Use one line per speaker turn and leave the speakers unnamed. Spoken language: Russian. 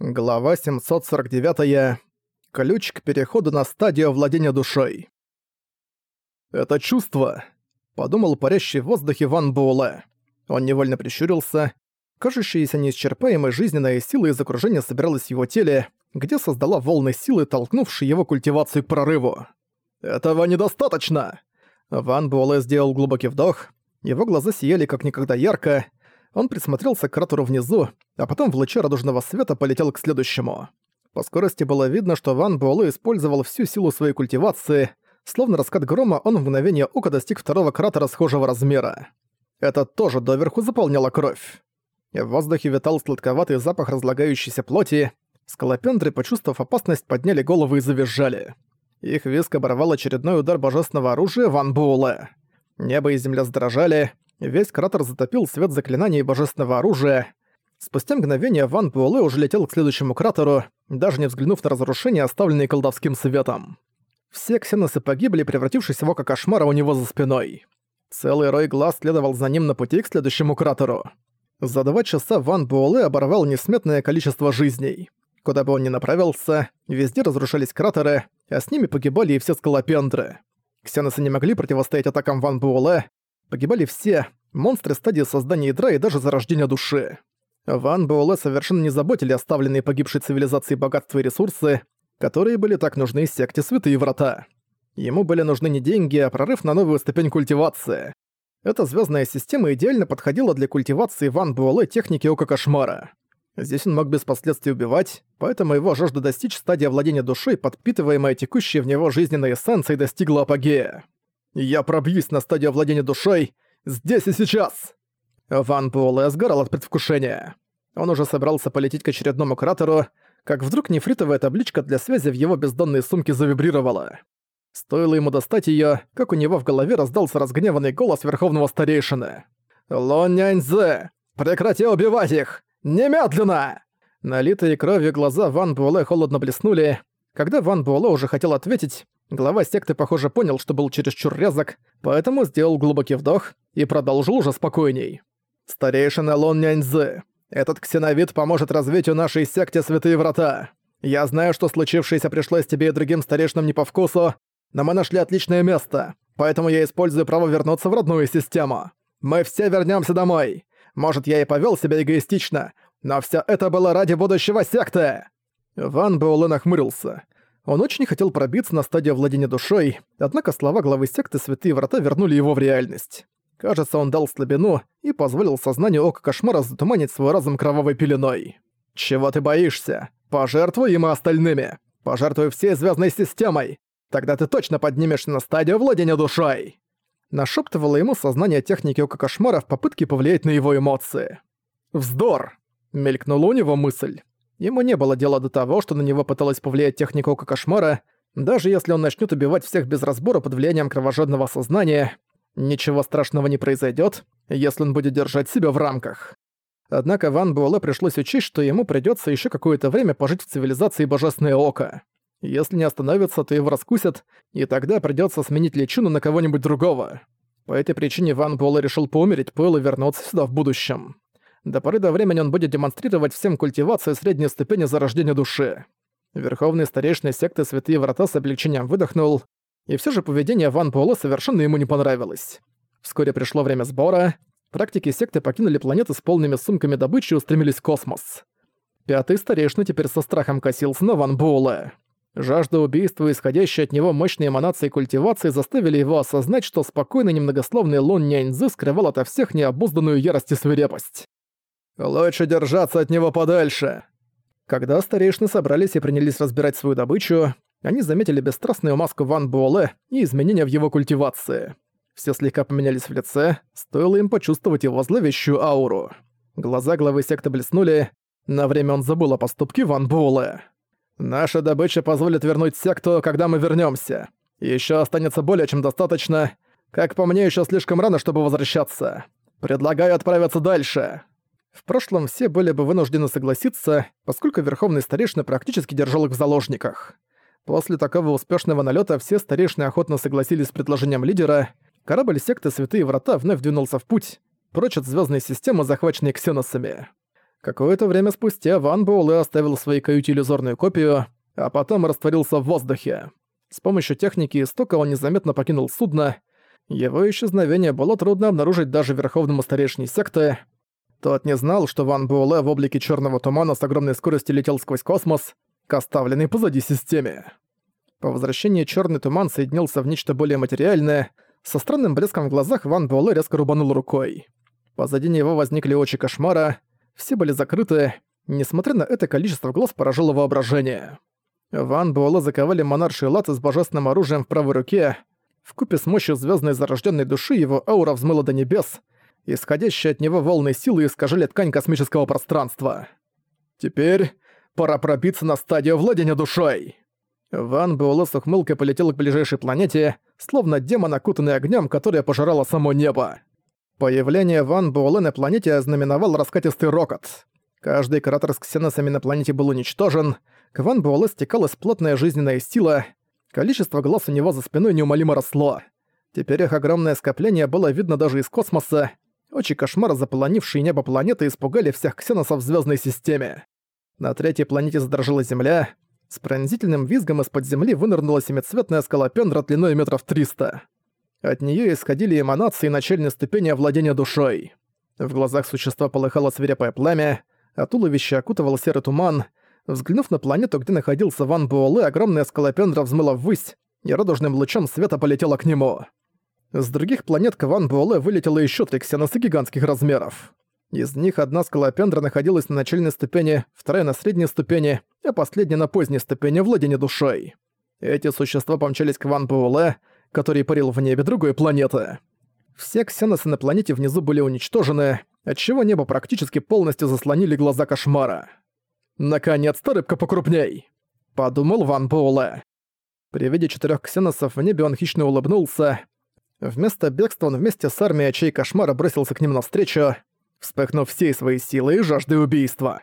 Глава 749. Ключ к переходу на стадию владения душой. «Это чувство», — подумал парящий в воздухе Ван Буэлэ. Он невольно прищурился. Кажущаяся неисчерпаемой жизненная сила из окружения собиралась в его теле, где создала волны силы, толкнувшие его культивацию к прорыву. «Этого недостаточно!» Ван Буэлэ сделал глубокий вдох. Его глаза сияли как никогда ярко, он присмотрелся к кратеру внизу, а потом в луче радужного света полетел к следующему. По скорости было видно, что Ван Буэлэ использовал всю силу своей культивации, словно раскат грома он в мгновение ока достиг второго кратера схожего размера. Это тоже доверху заполняло кровь. В воздухе витал сладковатый запах разлагающейся плоти, скалопендры, почувствовав опасность, подняли головы и завизжали. Их виск оборвал очередной удар божественного оружия Ван Буэлэ. Небо и земля задрожали, Весь кратер затопил свет заклинаний божественного оружия. Спустя мгновение Ван Буэлэ уже летел к следующему кратеру, даже не взглянув на разрушения, оставленные колдовским светом. Все ксеносы погибли, превратившись в око кошмара у него за спиной. Целый рой глаз следовал за ним на пути к следующему кратеру. За два часа Ван Буэлэ оборвал несметное количество жизней. Куда бы он ни направился, везде разрушались кратеры, а с ними погибали и все скалопендры. Ксеносы не могли противостоять атакам Ван Буэлэ, Погибали все, монстры стадии создания ядра и даже зарождения души. Ван Буэлэ совершенно не заботили оставленные погибшей цивилизации богатства и ресурсы, которые были так нужны секте Святые Врата. Ему были нужны не деньги, а прорыв на новую ступень культивации. Эта звездная система идеально подходила для культивации Ван Буэлэ техники Ока Кошмара. Здесь он мог без последствий убивать, поэтому его жажда достичь стадии владения душой, подпитываемая текущей в него жизненной эссенцией, достигла апогея. Я пробьюсь на стадию владения душой здесь и сейчас!» Ван Буэлэ сгорал от предвкушения. Он уже собрался полететь к очередному кратеру, как вдруг нефритовая табличка для связи в его бездонной сумке завибрировала. Стоило ему достать её, как у него в голове раздался разгневанный голос Верховного Старейшины. «Лон! Прекрати убивать их! Немедленно!» Налитые кровью глаза Ван Буэлэ холодно блеснули. Когда Ван Буэлэ уже хотел ответить, Глава секты, похоже, понял, что был чересчур резок, поэтому сделал глубокий вдох и продолжил уже спокойней. «Старейшина Лон Няньзы, этот ксеновид поможет развитию нашей секте Святые Врата. Я знаю, что случившееся пришлось тебе и другим старейшинам не по вкусу, но мы нашли отличное место, поэтому я использую право вернуться в родную систему. Мы все вернемся домой. Может, я и повел себя эгоистично, но все это было ради будущего секты!» Ван Буэлэ нахмурился. Он очень хотел пробиться на стадию владения душой, однако слова главы секты Святые Врата вернули его в реальность. Кажется, он дал слабину и позволил сознанию Ока Кошмара затуманить свой разум кровавой пеленой. «Чего ты боишься? Пожертвуй им остальными! Пожертвуй всей звездной системой! Тогда ты точно поднимешься на стадию владения душой!» Нашептывало ему сознание техники Ока Кошмара в попытке повлиять на его эмоции. «Вздор!» — мелькнула у него мысль. Ему не было дела до того, что на него пыталась повлиять техника Ока Кошмара, даже если он начнет убивать всех без разбора под влиянием кровожадного сознания, ничего страшного не произойдет, если он будет держать себя в рамках. Однако Ван Буэлэ пришлось учесть, что ему придется еще какое-то время пожить в цивилизации Божественное Око. Если не остановится, то его раскусят, и тогда придется сменить личину на кого-нибудь другого. По этой причине Ван Буэлэ решил поумерить пыл и вернуться сюда в будущем. До поры до времени он будет демонстрировать всем культивацию средней ступени зарождения души. Верховный старейшина секты Святые Врата с облегчением выдохнул, и все же поведение Ван Буэлэ совершенно ему не понравилось. Вскоре пришло время сбора, практики секты покинули планеты с полными сумками добычи и устремились в космос. Пятый старейшина теперь со страхом косился на Ван Буэлэ. Жажда убийства и исходящие от него мощные эманации культивации заставили его осознать, что спокойный немногословный Лун Няньзы скрывал ото всех необузданную ярость и свирепость. «Лучше держаться от него подальше!» Когда старейшины собрались и принялись разбирать свою добычу, они заметили бесстрастную маску Ван Буэлэ и изменения в его культивации. Все слегка поменялись в лице, стоило им почувствовать его зловещую ауру. Глаза главы секты блеснули, на время он забыл о поступке Ван Буэлэ. «Наша добыча позволит вернуть секту, когда мы вернемся. Еще останется более чем достаточно. Как по мне, еще слишком рано, чтобы возвращаться. Предлагаю отправиться дальше». В прошлом все были бы вынуждены согласиться, поскольку Верховный Старейшина практически держал их в заложниках. После такого успешного налета все старейшины охотно согласились с предложением лидера, корабль секты Святые Врата вновь двинулся в путь, прочь от звездной системы, захваченной ксеносами. Какое-то время спустя Ван Буэлэ оставил в своей каюте иллюзорную копию, а потом растворился в воздухе. С помощью техники истока он незаметно покинул судно. Его исчезновение было трудно обнаружить даже верховному старейшине секты. Тот не знал, что Ван Буэлэ в облике черного тумана с огромной скоростью летел сквозь космос к оставленной позади системе. По возвращении черный туман соединился в нечто более материальное. Со странным блеском в глазах Ван Буэлэ резко рубанул рукой. Позади него возникли очи кошмара. Все были закрыты. Несмотря на это, количество глаз поражило воображение. Ван Буэлэ заковали монарший латы с божественным оружием в правой руке. В купе с мощью звездной зарожденной души его аура взмыла до небес — Исходящие от него волны силы искажали ткань космического пространства. Теперь пора пробиться на стадию владения душой. Ван Буэлэ с ухмылкой полетел к ближайшей планете, словно демон, окутанный огнем, которое пожирало само небо. Появление Ван Буэлэ на планете ознаменовал раскатистый рокот. Каждый кратер с ксеносами на планете был уничтожен, к Ван Буэлэ стекалась плотная жизненная сила, количество глаз у него за спиной неумолимо росло. Теперь их огромное скопление было видно даже из космоса, Очи кошмара, заполонившие небо планеты, испугали всех ксеносов в звездной системе. На третьей планете задрожала Земля. С пронзительным визгом из-под земли вынырнула семицветная скалопендра длиной метров триста. От нее исходили эманации начальной ступени овладения душой. В глазах существа полыхало свирепое пламя, а туловище окутывал серый туман. Взглянув на планету, где находился Ван Буэлэ, огромная скалопендра взмыла ввысь, и радужным лучом света полетела к нему. С других планет к Ван Буэлэ вылетело еще три ксеноса гигантских размеров. Из них одна скалопендра находилась на начальной ступени, вторая на средней ступени, а последняя на поздней ступени владения душой. Эти существа помчались к Ван Буэлэ, который парил в небе другой планеты. Все ксеносы на планете внизу были уничтожены, отчего небо практически полностью заслонили глаза кошмара. «Наконец-то рыбка покрупней!» – подумал Ван Буэлэ. При виде четырех ксеносов в небе он хищно улыбнулся, Вместо бегства он вместе с армией очей кошмара бросился к ним навстречу, вспыхнув всей своей силой и жаждой убийства.